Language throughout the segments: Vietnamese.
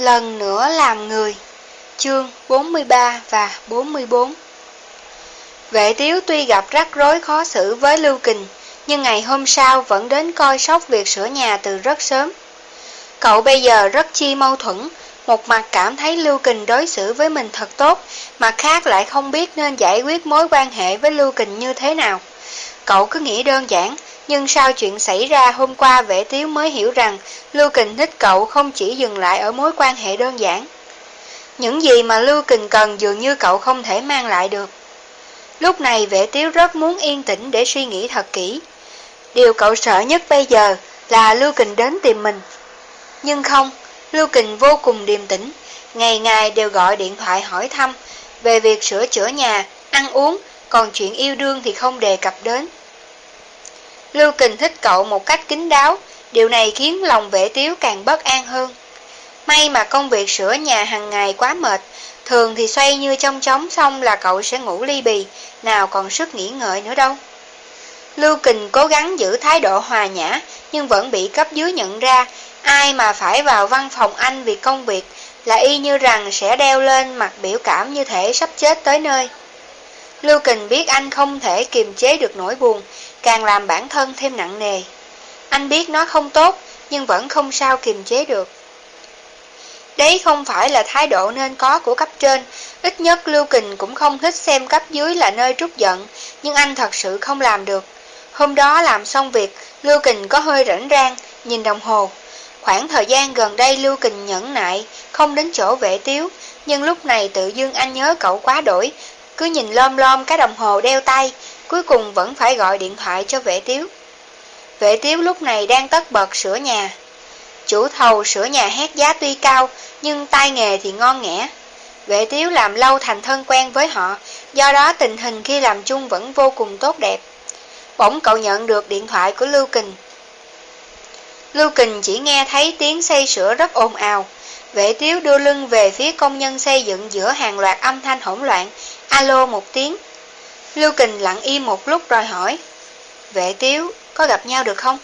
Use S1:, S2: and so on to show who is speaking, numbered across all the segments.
S1: Lần nữa làm người. Chương 43 và 44 Vệ tiếu tuy gặp rắc rối khó xử với Lưu Kình, Nhưng ngày hôm sau vẫn đến coi sóc việc sửa nhà từ rất sớm. Cậu bây giờ rất chi mâu thuẫn, Một mặt cảm thấy Lưu Kình đối xử với mình thật tốt, Mặt khác lại không biết nên giải quyết mối quan hệ với Lưu Kình như thế nào. Cậu cứ nghĩ đơn giản nhưng sau chuyện xảy ra hôm qua vệ tiếu mới hiểu rằng Lưu Kình thích cậu không chỉ dừng lại ở mối quan hệ đơn giản. Những gì mà Lưu Kình cần dường như cậu không thể mang lại được. Lúc này vệ tiếu rất muốn yên tĩnh để suy nghĩ thật kỹ. Điều cậu sợ nhất bây giờ là Lưu Kình đến tìm mình. Nhưng không, Lưu Kình vô cùng điềm tĩnh, ngày ngày đều gọi điện thoại hỏi thăm về việc sửa chữa nhà, ăn uống, còn chuyện yêu đương thì không đề cập đến. Lưu Kình thích cậu một cách kín đáo, điều này khiến lòng vệ tiếu càng bất an hơn. May mà công việc sửa nhà hàng ngày quá mệt, thường thì xoay như trong chóng xong là cậu sẽ ngủ ly bì, nào còn sức nghỉ ngợi nữa đâu. Lưu Kình cố gắng giữ thái độ hòa nhã, nhưng vẫn bị cấp dưới nhận ra, ai mà phải vào văn phòng anh vì công việc là y như rằng sẽ đeo lên mặt biểu cảm như thể sắp chết tới nơi. Lưu Kình biết anh không thể kiềm chế được nỗi buồn, càng làm bản thân thêm nặng nề. Anh biết nó không tốt, nhưng vẫn không sao kiềm chế được. Đấy không phải là thái độ nên có của cấp trên, ít nhất Lưu Kình cũng không thích xem cấp dưới là nơi trút giận, nhưng anh thật sự không làm được. Hôm đó làm xong việc, Lưu Kình có hơi rảnh rang, nhìn đồng hồ. Khoảng thời gian gần đây Lưu Kình nhẫn nại, không đến chỗ vệ tiếu, nhưng lúc này tự dưng anh nhớ cậu quá đổi, cứ nhìn lom lom cái đồng hồ đeo tay, cuối cùng vẫn phải gọi điện thoại cho vệ tiếu. Vệ tiếu lúc này đang tất bật sửa nhà. Chủ thầu sửa nhà hét giá tuy cao, nhưng tay nghề thì ngon nghẻ. Vệ tiếu làm lâu thành thân quen với họ, do đó tình hình khi làm chung vẫn vô cùng tốt đẹp. Bỗng cậu nhận được điện thoại của Lưu Kình. Lưu Kình chỉ nghe thấy tiếng xây sửa rất ồn ào. Vệ tiếu đưa lưng về phía công nhân xây dựng giữa hàng loạt âm thanh hỗn loạn. Alo một tiếng. Lưu Kình lặng im một lúc rồi hỏi. Vệ tiếu, có gặp nhau được không?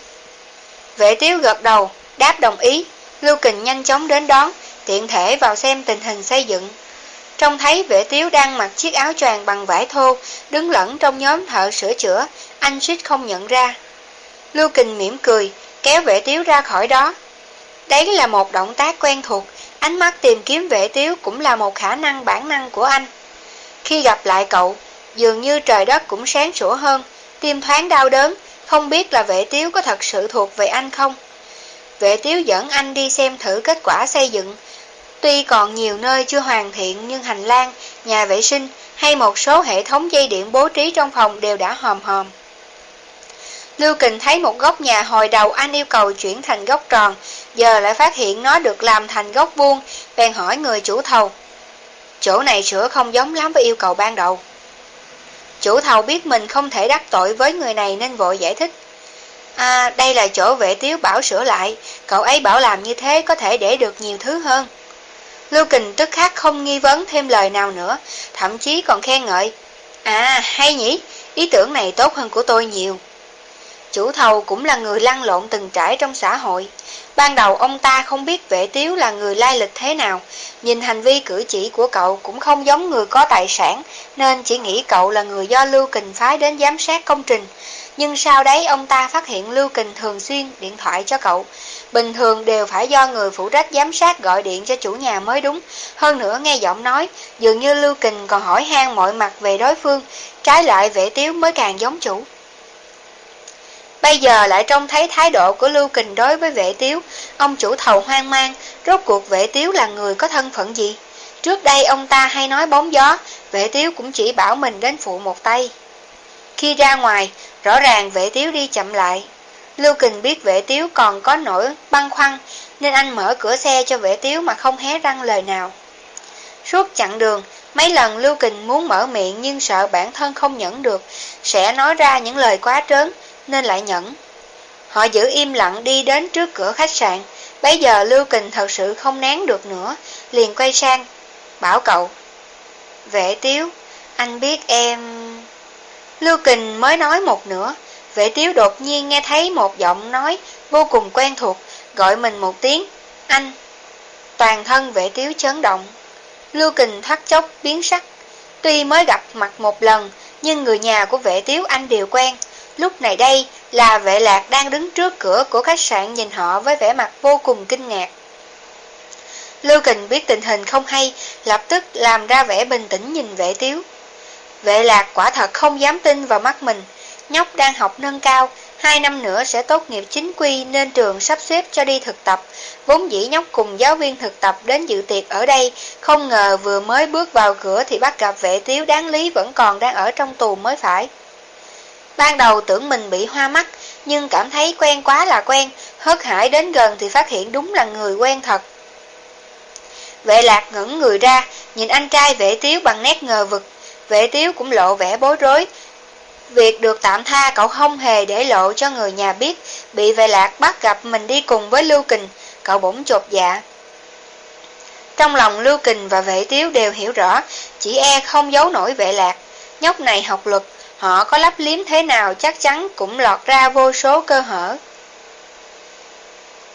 S1: Vệ tiếu gật đầu, đáp đồng ý. Lưu Kình nhanh chóng đến đón, tiện thể vào xem tình hình xây dựng. Trông thấy vệ tiếu đang mặc chiếc áo choàng bằng vải thô, đứng lẫn trong nhóm thợ sửa chữa, anh suýt không nhận ra. Lưu Kình mỉm cười, kéo vệ tiếu ra khỏi đó. Đấy là một động tác quen thuộc, ánh mắt tìm kiếm vệ tiếu cũng là một khả năng bản năng của anh. Khi gặp lại cậu, dường như trời đất cũng sáng sủa hơn, tim thoáng đau đớn, không biết là vệ tiếu có thật sự thuộc về anh không. Vệ tiếu dẫn anh đi xem thử kết quả xây dựng. Tuy còn nhiều nơi chưa hoàn thiện nhưng hành lang, nhà vệ sinh hay một số hệ thống dây điện bố trí trong phòng đều đã hòm hòm. Lưu Kình thấy một góc nhà hồi đầu anh yêu cầu chuyển thành góc tròn, giờ lại phát hiện nó được làm thành góc vuông, bèn hỏi người chủ thầu. Chỗ này sửa không giống lắm với yêu cầu ban đầu. Chủ thầu biết mình không thể đắc tội với người này nên vội giải thích. À, đây là chỗ vệ tiếu bảo sửa lại, cậu ấy bảo làm như thế có thể để được nhiều thứ hơn. Lưu Kình tức khắc không nghi vấn thêm lời nào nữa, thậm chí còn khen ngợi. À, hay nhỉ, ý tưởng này tốt hơn của tôi nhiều. Chủ thầu cũng là người lăn lộn từng trải trong xã hội. Ban đầu ông ta không biết vệ tiếu là người lai lịch thế nào, nhìn hành vi cử chỉ của cậu cũng không giống người có tài sản, nên chỉ nghĩ cậu là người do Lưu Kình phái đến giám sát công trình. Nhưng sau đấy ông ta phát hiện Lưu Kình thường xuyên điện thoại cho cậu. Bình thường đều phải do người phụ trách giám sát gọi điện cho chủ nhà mới đúng. Hơn nữa nghe giọng nói, dường như Lưu Kình còn hỏi han mọi mặt về đối phương, trái lại vệ tiếu mới càng giống chủ. Bây giờ lại trông thấy thái độ của Lưu Kình đối với vệ tiếu, ông chủ thầu hoang mang, rốt cuộc vệ tiếu là người có thân phận gì? Trước đây ông ta hay nói bóng gió, vệ tiếu cũng chỉ bảo mình đến phụ một tay. Khi ra ngoài, rõ ràng vệ tiếu đi chậm lại. Lưu Kình biết vệ tiếu còn có nỗi băn khoăn, nên anh mở cửa xe cho vệ tiếu mà không hé răng lời nào. Suốt chặng đường, mấy lần Lưu Kình muốn mở miệng nhưng sợ bản thân không nhẫn được, sẽ nói ra những lời quá trớn, nên lại nhẫn. Họ giữ im lặng đi đến trước cửa khách sạn, bây giờ Lưu Kình thật sự không nén được nữa, liền quay sang, bảo cậu. Vệ tiếu, anh biết em... Lưu Kình mới nói một nửa, vệ tiếu đột nhiên nghe thấy một giọng nói vô cùng quen thuộc, gọi mình một tiếng, anh. Toàn thân vệ tiếu chấn động. Lưu Kình thắt chốc biến sắc. Tuy mới gặp mặt một lần, nhưng người nhà của vệ tiếu anh đều quen. Lúc này đây là vệ lạc đang đứng trước cửa của khách sạn nhìn họ với vẻ mặt vô cùng kinh ngạc. Lưu Kình biết tình hình không hay, lập tức làm ra vẻ bình tĩnh nhìn vệ tiếu. Vệ lạc quả thật không dám tin vào mắt mình, nhóc đang học nâng cao, hai năm nữa sẽ tốt nghiệp chính quy nên trường sắp xếp cho đi thực tập. Vốn dĩ nhóc cùng giáo viên thực tập đến dự tiệc ở đây, không ngờ vừa mới bước vào cửa thì bắt gặp vệ tiếu đáng lý vẫn còn đang ở trong tù mới phải. Ban đầu tưởng mình bị hoa mắt, nhưng cảm thấy quen quá là quen, hớt hải đến gần thì phát hiện đúng là người quen thật. Vệ lạc ngẩng người ra, nhìn anh trai vệ tiếu bằng nét ngờ vực. Vệ tiếu cũng lộ vẻ bối rối. Việc được tạm tha cậu không hề để lộ cho người nhà biết, bị vệ lạc bắt gặp mình đi cùng với Lưu Kình, cậu bỗng chột dạ. Trong lòng Lưu Kình và vệ tiếu đều hiểu rõ, chỉ e không giấu nổi vệ lạc. Nhóc này học luật, họ có lắp liếm thế nào chắc chắn cũng lọt ra vô số cơ hở.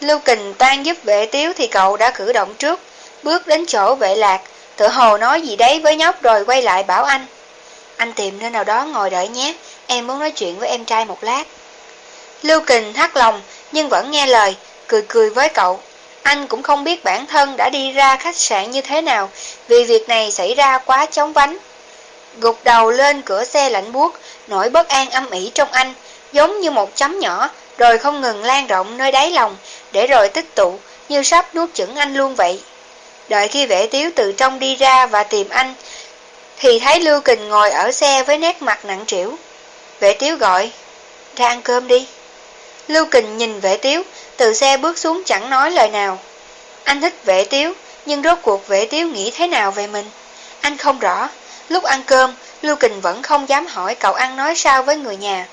S1: Lưu Kình tan giúp vệ tiếu thì cậu đã cử động trước, bước đến chỗ vệ lạc, tự hồ nói gì đấy với nhóc rồi quay lại bảo anh. Anh tìm nơi nào đó ngồi đợi nhé, em muốn nói chuyện với em trai một lát. Lưu Kình thắt lòng nhưng vẫn nghe lời, cười cười với cậu. Anh cũng không biết bản thân đã đi ra khách sạn như thế nào vì việc này xảy ra quá chóng vánh. Gục đầu lên cửa xe lạnh buốt, nỗi bất an âm ỉ trong anh, giống như một chấm nhỏ, rồi không ngừng lan rộng nơi đáy lòng, để rồi tích tụ, như sắp nuốt chửng anh luôn vậy. Đợi khi vệ tiếu từ trong đi ra và tìm anh, thì thấy Lưu Kình ngồi ở xe với nét mặt nặng trĩu. Vệ tiếu gọi, ra ăn cơm đi. Lưu Kình nhìn vệ tiếu, từ xe bước xuống chẳng nói lời nào. Anh thích vệ tiếu, nhưng rốt cuộc vệ tiếu nghĩ thế nào về mình? Anh không rõ. Lúc ăn cơm, Lưu Kình vẫn không dám hỏi cậu ăn nói sao với người nhà.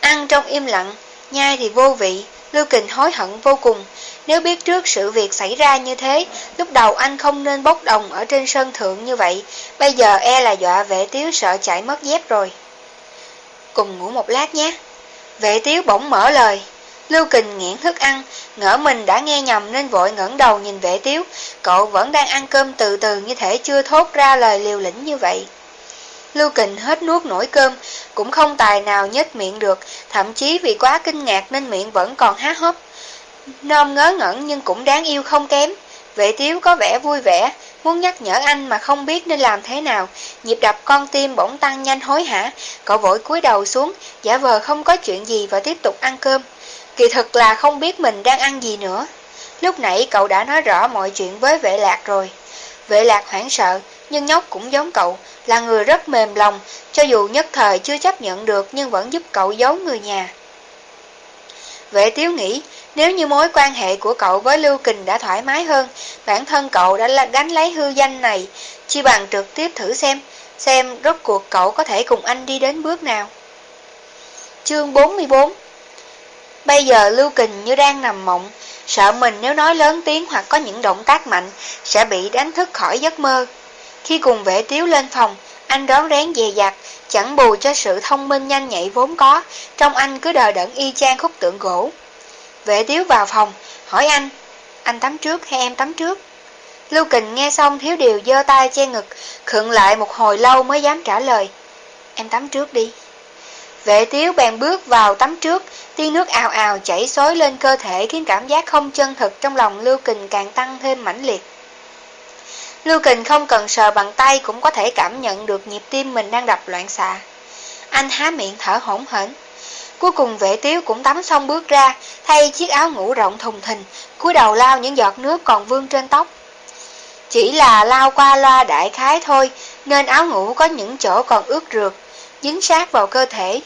S1: Ăn trong im lặng, nhai thì vô vị, Lưu Kình hối hận vô cùng. Nếu biết trước sự việc xảy ra như thế, lúc đầu anh không nên bốc đồng ở trên sân thượng như vậy. Bây giờ e là dọa vệ tiếu sợ chạy mất dép rồi. Cùng ngủ một lát nhé. Vệ tiếu bỗng mở lời. Lưu Kình nghiện thức ăn, ngỡ mình đã nghe nhầm nên vội ngẩng đầu nhìn vệ tiếu. Cậu vẫn đang ăn cơm từ từ như thể chưa thốt ra lời liều lĩnh như vậy. Lưu Kình hết nuốt nổi cơm, cũng không tài nào nhếch miệng được, thậm chí vì quá kinh ngạc nên miệng vẫn còn há hốc. Nôm ngớ ngẩn nhưng cũng đáng yêu không kém. Vệ tiếu có vẻ vui vẻ, muốn nhắc nhở anh mà không biết nên làm thế nào. Nhịp đập con tim bỗng tăng nhanh hối hả, cậu vội cúi đầu xuống, giả vờ không có chuyện gì và tiếp tục ăn cơm. Kỳ thực là không biết mình đang ăn gì nữa. Lúc nãy cậu đã nói rõ mọi chuyện với vệ lạc rồi. Vệ lạc hoảng sợ, nhưng nhóc cũng giống cậu, là người rất mềm lòng, cho dù nhất thời chưa chấp nhận được nhưng vẫn giúp cậu giấu người nhà. Vệ tiếu nghĩ, nếu như mối quan hệ của cậu với Lưu Kình đã thoải mái hơn, bản thân cậu đã gánh lấy hư danh này, chi bằng trực tiếp thử xem, xem rốt cuộc cậu có thể cùng anh đi đến bước nào. Chương 44 Bây giờ Lưu Kình như đang nằm mộng, sợ mình nếu nói lớn tiếng hoặc có những động tác mạnh sẽ bị đánh thức khỏi giấc mơ. Khi cùng vệ tiếu lên phòng, anh đón rén dè dặt, chẳng bù cho sự thông minh nhanh nhạy vốn có, trong anh cứ đờ đẫn y chang khúc tượng gỗ. Vệ tiếu vào phòng, hỏi anh, anh tắm trước hay em tắm trước? Lưu Kình nghe xong thiếu điều dơ tay che ngực, khựng lại một hồi lâu mới dám trả lời. Em tắm trước đi. Vệ tiếu bèn bước vào tắm trước, tiên nước ào ào chảy xối lên cơ thể khiến cảm giác không chân thực trong lòng Lưu Kình càng tăng thêm mãnh liệt. Lưu Kình không cần sờ bằng tay cũng có thể cảm nhận được nhịp tim mình đang đập loạn xạ. Anh há miệng thở hổn hển. Cuối cùng vệ tiếu cũng tắm xong bước ra, thay chiếc áo ngủ rộng thùng thình, cúi đầu lao những giọt nước còn vương trên tóc. Chỉ là lao qua loa đại khái thôi, nên áo ngủ có những chỗ còn ướt rượt, dính sát vào cơ thể.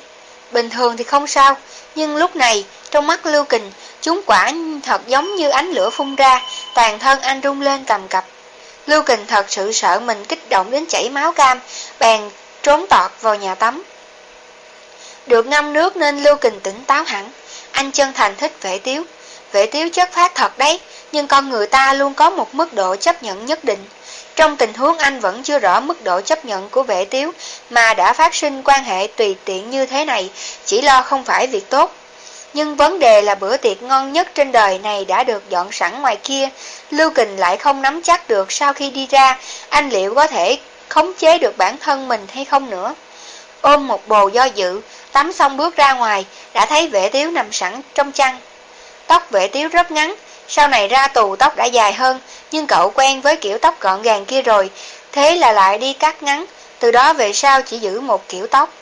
S1: Bình thường thì không sao, nhưng lúc này, trong mắt Lưu Kình, chúng quả thật giống như ánh lửa phun ra, toàn thân anh rung lên cầm cập. Lưu Kình thật sự sợ mình kích động đến chảy máu cam, bèn trốn tọt vào nhà tắm. Được ngâm nước nên Lưu Kình tỉnh táo hẳn, anh chân thành thích vệ tiếu. Vệ tiếu chất phát thật đấy, nhưng con người ta luôn có một mức độ chấp nhận nhất định. Trong tình huống anh vẫn chưa rõ mức độ chấp nhận của vệ tiếu, mà đã phát sinh quan hệ tùy tiện như thế này, chỉ lo không phải việc tốt. Nhưng vấn đề là bữa tiệc ngon nhất trên đời này đã được dọn sẵn ngoài kia, Lưu Kình lại không nắm chắc được sau khi đi ra, anh liệu có thể khống chế được bản thân mình hay không nữa. Ôm một bồ do dự, tắm xong bước ra ngoài, đã thấy vệ tiếu nằm sẵn trong chăn. Tóc vệ tiếu rất ngắn, sau này ra tù tóc đã dài hơn, nhưng cậu quen với kiểu tóc gọn gàng kia rồi, thế là lại đi cắt ngắn, từ đó về sau chỉ giữ một kiểu tóc.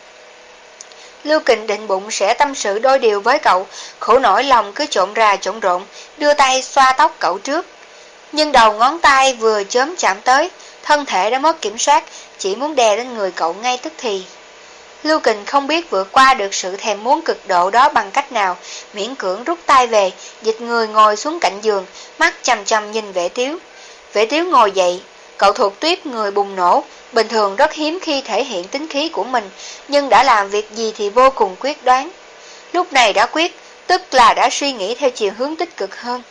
S1: Lưu Kình định bụng sẽ tâm sự đôi điều với cậu, khổ nổi lòng cứ trộn ra trộn rộn, đưa tay xoa tóc cậu trước. Nhưng đầu ngón tay vừa chớm chạm tới, thân thể đã mất kiểm soát, chỉ muốn đè lên người cậu ngay tức thì. Lưu Kình không biết vượt qua được sự thèm muốn cực độ đó bằng cách nào, miễn cưỡng rút tay về, dịch người ngồi xuống cạnh giường, mắt chầm chầm nhìn vệ tiếu. Vệ tiếu ngồi dậy, cậu thuộc tuyết người bùng nổ, bình thường rất hiếm khi thể hiện tính khí của mình, nhưng đã làm việc gì thì vô cùng quyết đoán. Lúc này đã quyết, tức là đã suy nghĩ theo chiều hướng tích cực hơn.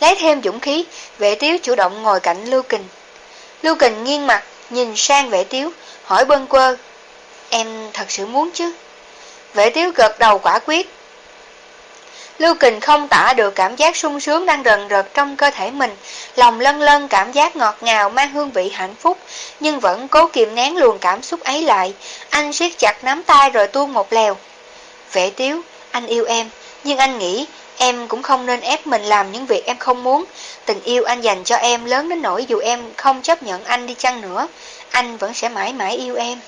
S1: Lấy thêm dũng khí, vệ tiếu chủ động ngồi cạnh Lưu Kình. Lưu Kình nghiêng mặt, nhìn sang vệ tiếu, hỏi bân quơ, Em thật sự muốn chứ? Vệ tiếu gật đầu quả quyết. Lưu Kình không tả được cảm giác sung sướng đang rần rật trong cơ thể mình, lòng lân lân cảm giác ngọt ngào mang hương vị hạnh phúc, nhưng vẫn cố kiềm nén luồng cảm xúc ấy lại. Anh siết chặt nắm tay rồi tuôn một lèo. Vệ tiếu, anh yêu em, nhưng anh nghĩ em cũng không nên ép mình làm những việc em không muốn. Tình yêu anh dành cho em lớn đến nỗi dù em không chấp nhận anh đi chăng nữa, anh vẫn sẽ mãi mãi yêu em.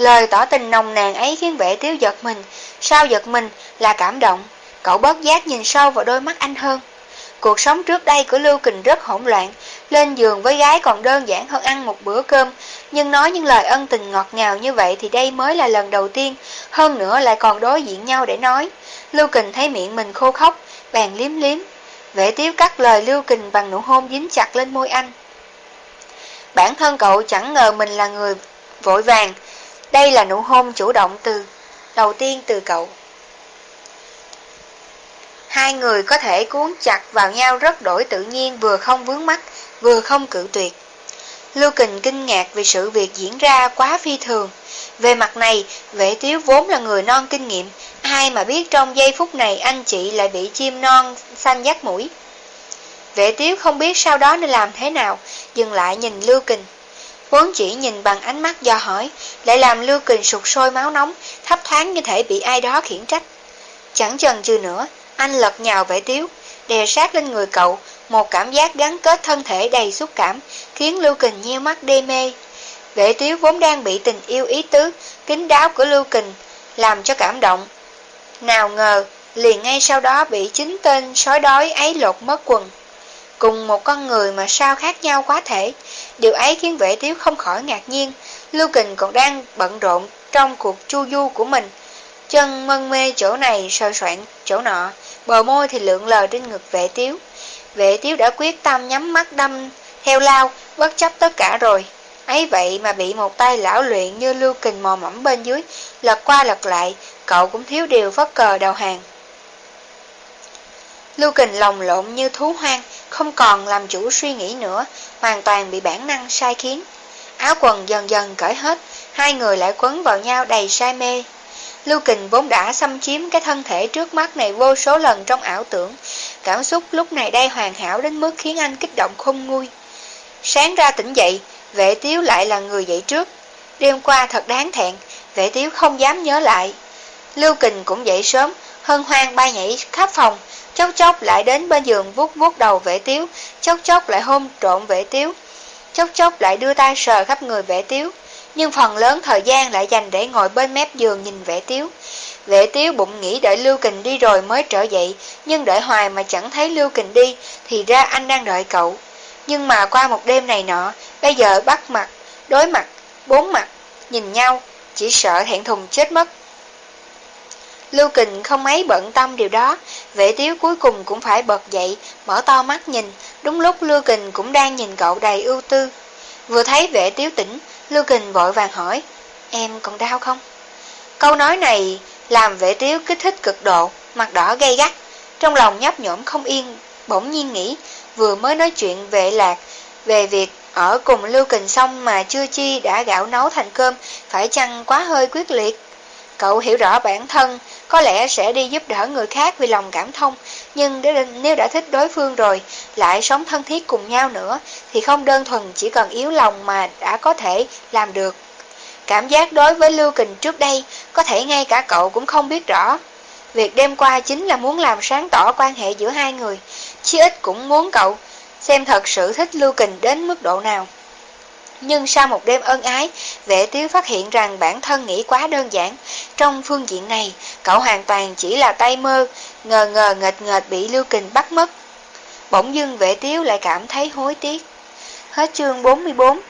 S1: Lời tỏ tình nồng nàn ấy khiến vệ tiếu giật mình, sao giật mình là cảm động. Cậu bớt giác nhìn sâu vào đôi mắt anh hơn. Cuộc sống trước đây của Lưu Kình rất hỗn loạn, lên giường với gái còn đơn giản hơn ăn một bữa cơm, nhưng nói những lời ân tình ngọt ngào như vậy thì đây mới là lần đầu tiên, hơn nữa lại còn đối diện nhau để nói. Lưu Kình thấy miệng mình khô khóc, bàn liếm liếm. Vệ tiếu cắt lời Lưu Kình bằng nụ hôn dính chặt lên môi anh. Bản thân cậu chẳng ngờ mình là người vội vàng, đây là nụ hôn chủ động từ đầu tiên từ cậu. Hai người có thể cuốn chặt vào nhau rất đổi tự nhiên vừa không vướng mắt, vừa không cự tuyệt. Lưu Kình kinh ngạc vì sự việc diễn ra quá phi thường. Về mặt này, vệ tiếu vốn là người non kinh nghiệm, ai mà biết trong giây phút này anh chị lại bị chim non xanh dắt mũi. Vệ tiếu không biết sau đó nên làm thế nào, dừng lại nhìn Lưu Kình. Vốn chỉ nhìn bằng ánh mắt do hỏi, lại làm Lưu Kình sụt sôi máu nóng, thấp thoáng như thể bị ai đó khiển trách. Chẳng chần chừ nữa, anh lật nhào vẻ tiếu, đè sát lên người cậu, một cảm giác gắn kết thân thể đầy xúc cảm, khiến Lưu Kình nheo mắt đê mê. Vệ tiếu vốn đang bị tình yêu ý tứ, kính đáo của Lưu Kình, làm cho cảm động. Nào ngờ, liền ngay sau đó bị chính tên sói đói ấy lột mất quần. Cùng một con người mà sao khác nhau quá thể, điều ấy khiến vệ tiếu không khỏi ngạc nhiên. Lưu Kình còn đang bận rộn trong cuộc chu du của mình. Chân mân mê chỗ này sơ soạn chỗ nọ, bờ môi thì lượn lờ trên ngực vệ tiếu. Vệ tiếu đã quyết tâm nhắm mắt đâm theo lao, bất chấp tất cả rồi. ấy vậy mà bị một tay lão luyện như lưu kình mò mẫm bên dưới, lật qua lật lại, cậu cũng thiếu điều phất cờ đầu hàng. Lưu kình lồng lộn như thú hoang, không còn làm chủ suy nghĩ nữa, hoàn toàn bị bản năng sai khiến. Áo quần dần dần cởi hết, hai người lại quấn vào nhau đầy say mê. Lưu Kình vốn đã xâm chiếm cái thân thể trước mắt này vô số lần trong ảo tưởng, cảm xúc lúc này đây hoàn hảo đến mức khiến anh kích động không nguôi. Sáng ra tỉnh dậy, vệ tiếu lại là người dậy trước. Đêm qua thật đáng thẹn, vệ tiếu không dám nhớ lại. Lưu Kình cũng dậy sớm, hân hoang bay nhảy khắp phòng, chốc chốc lại đến bên giường vuốt vuốt đầu vệ tiếu, chốc chốc lại hôn trộn vệ tiếu, chốc chốc lại đưa tay sờ khắp người vệ tiếu nhưng phần lớn thời gian lại dành để ngồi bên mép giường nhìn vệ tiếu. Vệ tiếu bụng nghĩ đợi Lưu Kình đi rồi mới trở dậy, nhưng đợi hoài mà chẳng thấy Lưu Kình đi, thì ra anh đang đợi cậu. Nhưng mà qua một đêm này nọ, bây giờ bắt mặt, đối mặt, bốn mặt, nhìn nhau, chỉ sợ hẹn thùng chết mất. Lưu Kình không mấy bận tâm điều đó, vệ tiếu cuối cùng cũng phải bật dậy, mở to mắt nhìn, đúng lúc Lưu Kình cũng đang nhìn cậu đầy ưu tư. Vừa thấy vệ tiếu tỉnh, Lưu Kình vội vàng hỏi, em còn đau không? Câu nói này làm vệ tiếu kích thích cực độ, mặt đỏ gay gắt, trong lòng nhấp nhổm không yên, bỗng nhiên nghĩ, vừa mới nói chuyện vệ lạc, về việc ở cùng Lưu Kình xong mà chưa chi đã gạo nấu thành cơm, phải chăng quá hơi quyết liệt. Cậu hiểu rõ bản thân, có lẽ sẽ đi giúp đỡ người khác vì lòng cảm thông, nhưng nếu đã thích đối phương rồi, lại sống thân thiết cùng nhau nữa, thì không đơn thuần chỉ cần yếu lòng mà đã có thể làm được. Cảm giác đối với Lưu Kình trước đây, có thể ngay cả cậu cũng không biết rõ. Việc đêm qua chính là muốn làm sáng tỏ quan hệ giữa hai người, chí ít cũng muốn cậu xem thật sự thích Lưu Kình đến mức độ nào. Nhưng sau một đêm ân ái, vệ tiếu phát hiện rằng bản thân nghĩ quá đơn giản. Trong phương diện này, cậu hoàn toàn chỉ là tay mơ, ngờ ngờ nghệt nghệt bị Lưu Kình bắt mất. Bỗng dưng vệ tiếu lại cảm thấy hối tiếc. Hết chương 44